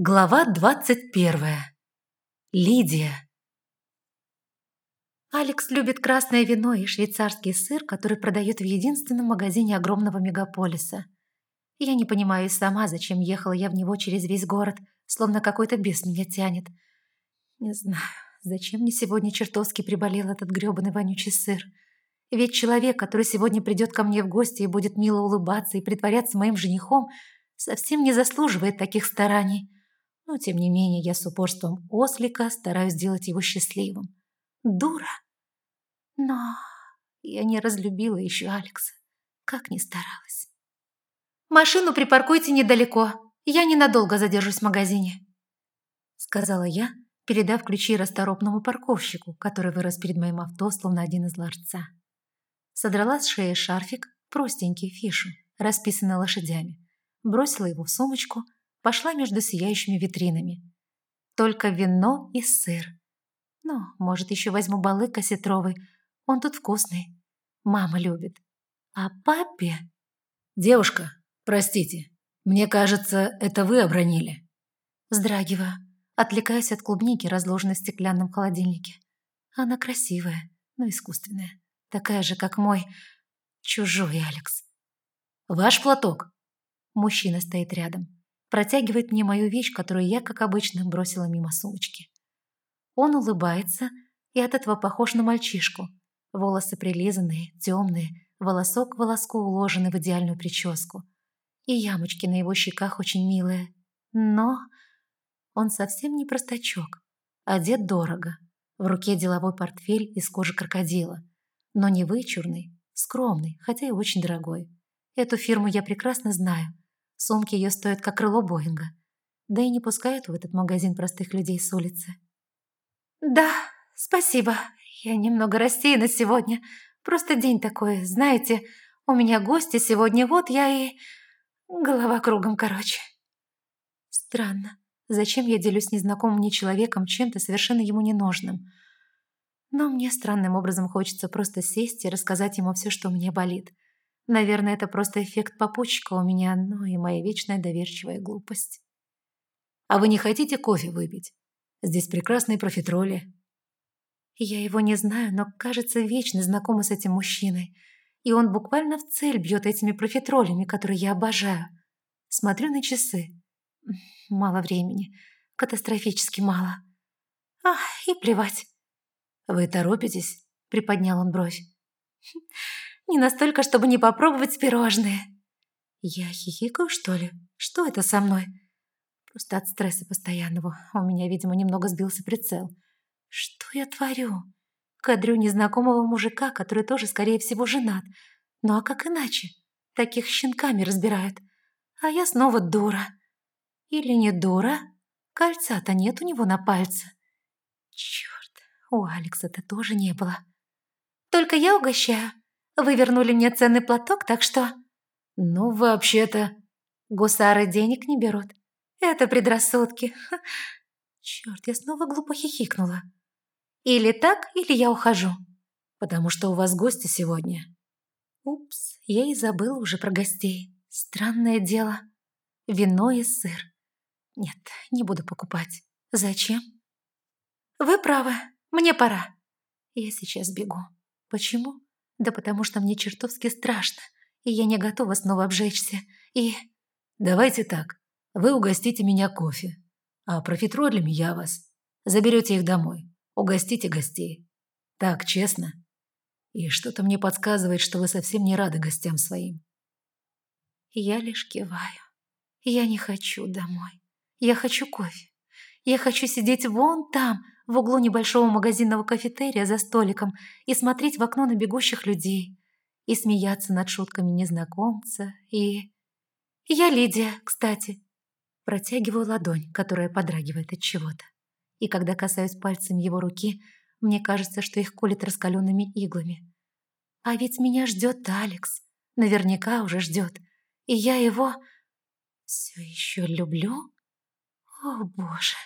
Глава двадцать первая. Лидия. Алекс любит красное вино и швейцарский сыр, который продают в единственном магазине огромного мегаполиса. Я не понимаю и сама, зачем ехала я в него через весь город, словно какой-то бес меня тянет. Не знаю, зачем мне сегодня чертовски приболел этот грёбаный вонючий сыр. Ведь человек, который сегодня придет ко мне в гости и будет мило улыбаться и притворяться моим женихом, совсем не заслуживает таких стараний но тем не менее я с упорством ослика стараюсь сделать его счастливым. Дура! Но я не разлюбила еще Алекса, как ни старалась. «Машину припаркуйте недалеко, я ненадолго задержусь в магазине», сказала я, передав ключи расторопному парковщику, который вырос перед моим авто, словно один из ларца. Содрала с шеи шарфик, простенький фишу, расписанный лошадями, бросила его в сумочку – пошла между сияющими витринами. Только вино и сыр. Ну, может, еще возьму балык осетровый. Он тут вкусный. Мама любит. А папе... Девушка, простите, мне кажется, это вы обронили. Вздрагиваю, отвлекаясь от клубники, разложенной в стеклянном холодильнике. Она красивая, но искусственная. Такая же, как мой чужой Алекс. Ваш платок. Мужчина стоит рядом протягивает мне мою вещь, которую я, как обычно, бросила мимо сумочки. Он улыбается и от этого похож на мальчишку. Волосы прилизанные, темные, волосок к волоску уложены в идеальную прическу. И ямочки на его щеках очень милые. Но он совсем не простачок. Одет дорого. В руке деловой портфель из кожи крокодила. Но не вычурный, скромный, хотя и очень дорогой. Эту фирму я прекрасно знаю. Сумки ее стоят как крыло Боинга. Да и не пускают в этот магазин простых людей с улицы. «Да, спасибо. Я немного рассеяна сегодня. Просто день такой, знаете, у меня гости сегодня, вот я и... Голова кругом, короче». Странно. Зачем я делюсь незнакомым мне человеком чем-то совершенно ему ненужным? Но мне странным образом хочется просто сесть и рассказать ему все, что мне болит. Наверное, это просто эффект попутчика у меня, ну и моя вечная доверчивая глупость. А вы не хотите кофе выпить? Здесь прекрасные профитроли. Я его не знаю, но, кажется, вечно знакома с этим мужчиной. И он буквально в цель бьет этими профитролями, которые я обожаю. Смотрю на часы. Мало времени. Катастрофически мало. Ах, и плевать. «Вы торопитесь?» — приподнял он бровь. Не настолько, чтобы не попробовать пирожные. Я хихикаю, что ли? Что это со мной? Просто от стресса постоянного. У меня, видимо, немного сбился прицел. Что я творю? Кадрю незнакомого мужика, который тоже, скорее всего, женат. Ну а как иначе? Таких щенками разбирают. А я снова дура. Или не дура? Кольца-то нет у него на пальце. Черт, у Алекса-то тоже не было. Только я угощаю. Вы вернули мне ценный платок, так что...» «Ну, вообще-то...» «Гусары денег не берут. Это предрассудки. Черт, я снова глупо хихикнула. Или так, или я ухожу. Потому что у вас гости сегодня». Упс, я и забыла уже про гостей. Странное дело. Вино и сыр. Нет, не буду покупать. Зачем? Вы правы, мне пора. Я сейчас бегу. Почему? Да потому что мне чертовски страшно, и я не готова снова обжечься, и... Давайте так, вы угостите меня кофе, а профитролями я вас. Заберете их домой, угостите гостей. Так, честно? И что-то мне подсказывает, что вы совсем не рады гостям своим. Я лишь киваю. Я не хочу домой. Я хочу кофе. Я хочу сидеть вон там, в углу небольшого магазинного кафетерия за столиком и смотреть в окно на бегущих людей, и смеяться над шутками незнакомца, и... Я Лидия, кстати. Протягиваю ладонь, которая подрагивает от чего-то. И когда касаюсь пальцем его руки, мне кажется, что их колет раскаленными иглами. А ведь меня ждет Алекс. Наверняка уже ждет. И я его все еще люблю? О, боже.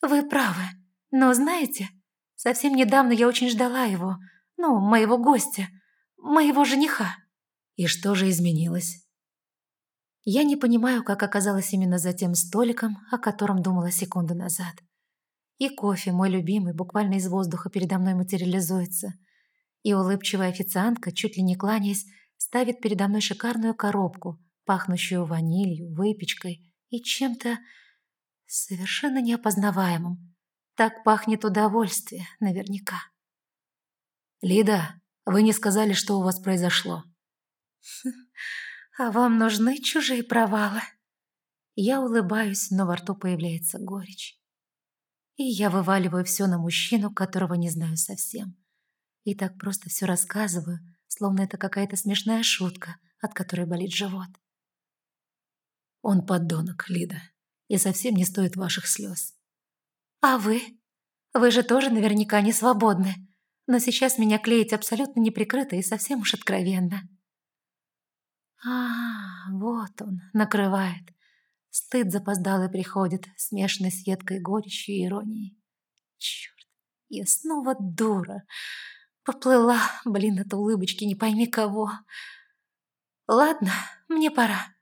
Вы правы. Но знаете, совсем недавно я очень ждала его, ну, моего гостя, моего жениха. И что же изменилось? Я не понимаю, как оказалась именно за тем столиком, о котором думала секунду назад. И кофе, мой любимый, буквально из воздуха передо мной материализуется. И улыбчивая официантка, чуть ли не кланяясь, ставит передо мной шикарную коробку, пахнущую ванилью, выпечкой и чем-то совершенно неопознаваемым. Так пахнет удовольствие, наверняка. «Лида, вы не сказали, что у вас произошло». «А вам нужны чужие провалы?» Я улыбаюсь, но во рту появляется горечь. И я вываливаю все на мужчину, которого не знаю совсем. И так просто все рассказываю, словно это какая-то смешная шутка, от которой болит живот. Он подонок, Лида, и совсем не стоит ваших слез. А вы? Вы же тоже наверняка не свободны. Но сейчас меня клеить абсолютно неприкрыто и совсем уж откровенно. А, вот он, накрывает. Стыд запоздалый приходит, смешанный с едкой горечью и иронией. Черт, я снова дура. Поплыла, блин, от улыбочки не пойми кого. Ладно, мне пора.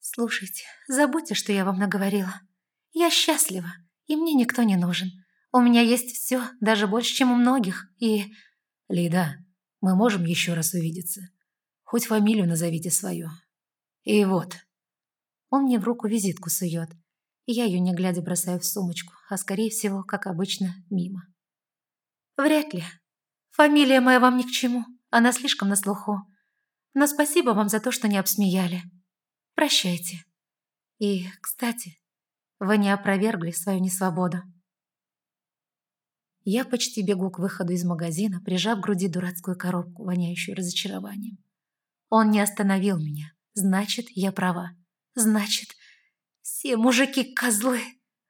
Слушайте, забудьте, что я вам наговорила. Я счастлива, и мне никто не нужен. У меня есть все, даже больше, чем у многих, и... Лида, мы можем еще раз увидеться. Хоть фамилию назовите свою. И вот. Он мне в руку визитку сует. И я ее не глядя бросаю в сумочку, а скорее всего, как обычно, мимо. Вряд ли. Фамилия моя вам ни к чему. Она слишком на слуху. Но спасибо вам за то, что не обсмеяли. Прощайте. И, кстати, вы не опровергли свою несвободу. Я почти бегу к выходу из магазина, прижав к груди дурацкую коробку, воняющую разочарованием. Он не остановил меня. Значит, я права. Значит, все мужики козлы.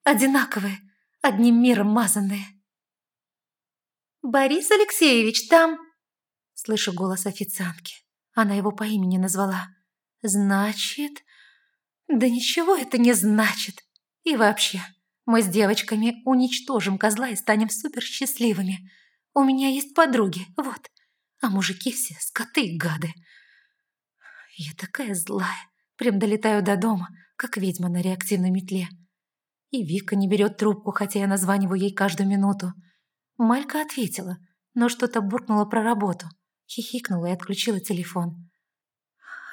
Одинаковые. Одним миром мазанные. «Борис Алексеевич, там...» Слышу голос официантки. Она его по имени назвала. «Значит...» «Да ничего это не значит. И вообще, мы с девочками уничтожим козла и станем суперсчастливыми. У меня есть подруги, вот. А мужики все скоты и гады. Я такая злая. Прям долетаю до дома, как ведьма на реактивной метле. И Вика не берет трубку, хотя я названиваю ей каждую минуту. Малька ответила, но что-то буркнула про работу. Хихикнула и отключила телефон.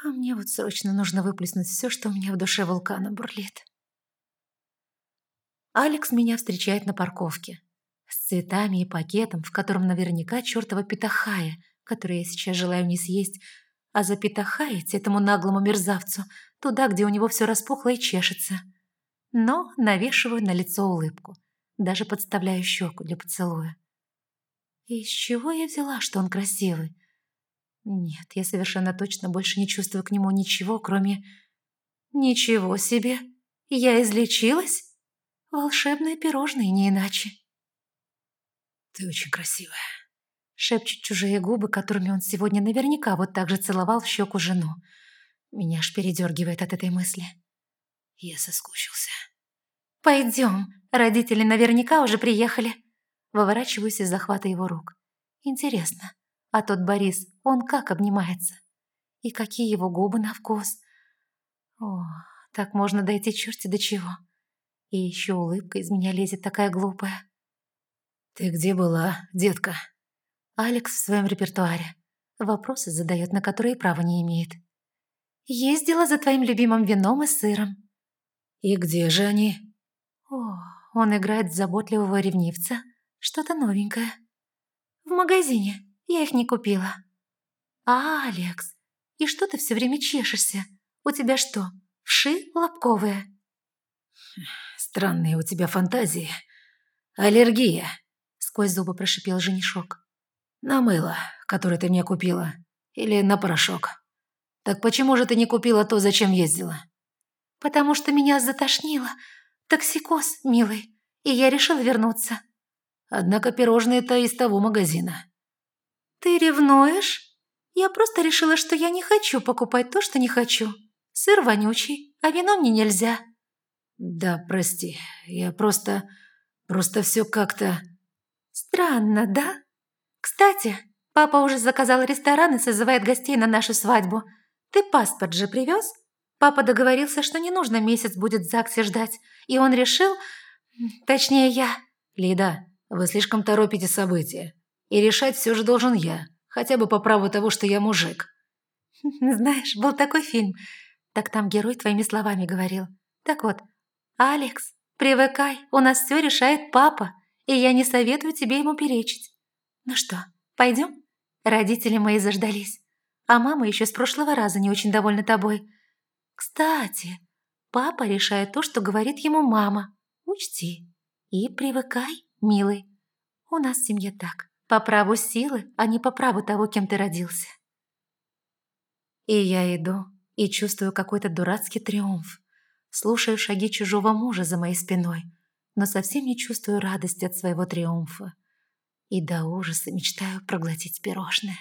А мне вот срочно нужно выплеснуть все, что у меня в душе вулкана бурлит. Алекс меня встречает на парковке. С цветами и пакетом, в котором наверняка чертова петахая, которую я сейчас желаю не съесть, а запятахаете этому наглому мерзавцу туда, где у него все распухло и чешется. Но навешиваю на лицо улыбку, даже подставляю щеку для поцелуя. Из чего я взяла, что он красивый? Нет, я совершенно точно больше не чувствую к нему ничего, кроме... Ничего себе! Я излечилась? Волшебные пирожные, не иначе. Ты очень красивая. Шепчут чужие губы, которыми он сегодня наверняка вот так же целовал в щеку жену. Меня аж передергивает от этой мысли. Я соскучился. «Пойдем, родители наверняка уже приехали». Выворачиваюсь из захвата его рук. Интересно, а тот Борис, он как обнимается? И какие его губы на вкус? О, так можно дойти черти до чего. И еще улыбка из меня лезет такая глупая. «Ты где была, детка?» Алекс в своем репертуаре. Вопросы задает, на которые права не имеет. «Ездила за твоим любимым вином и сыром». «И где же они?» «О, он играет заботливого ревнивца. Что-то новенькое». «В магазине. Я их не купила». «А, Алекс, и что ты все время чешешься? У тебя что, вши лобковые?» «Странные у тебя фантазии. Аллергия», — сквозь зубы прошипел женишок. «На мыло, которое ты мне купила. Или на порошок. Так почему же ты не купила то, зачем ездила?» «Потому что меня затошнило. Токсикоз, милый. И я решила вернуться». «Однако пирожные-то из того магазина». «Ты ревнуешь? Я просто решила, что я не хочу покупать то, что не хочу. Сыр вонючий, а вино мне нельзя». «Да, прости, я просто... просто все как-то...» «Странно, да?» «Кстати, папа уже заказал ресторан и созывает гостей на нашу свадьбу. Ты паспорт же привез?» Папа договорился, что не нужно месяц будет в ЗАГСе ждать, и он решил... Точнее, я... Лида, вы слишком торопите события. И решать все же должен я, хотя бы по праву того, что я мужик. Знаешь, был такой фильм. Так там герой твоими словами говорил. Так вот, Алекс, привыкай, у нас все решает папа, и я не советую тебе ему перечить. Ну что, пойдем? Родители мои заждались, а мама еще с прошлого раза не очень довольна тобой. Кстати, папа решает то, что говорит ему мама. Учти. И привыкай, милый. У нас в семье так. По праву силы, а не по праву того, кем ты родился. И я иду и чувствую какой-то дурацкий триумф. Слушаю шаги чужого мужа за моей спиной, но совсем не чувствую радости от своего триумфа. И до ужаса мечтаю проглотить пирожное.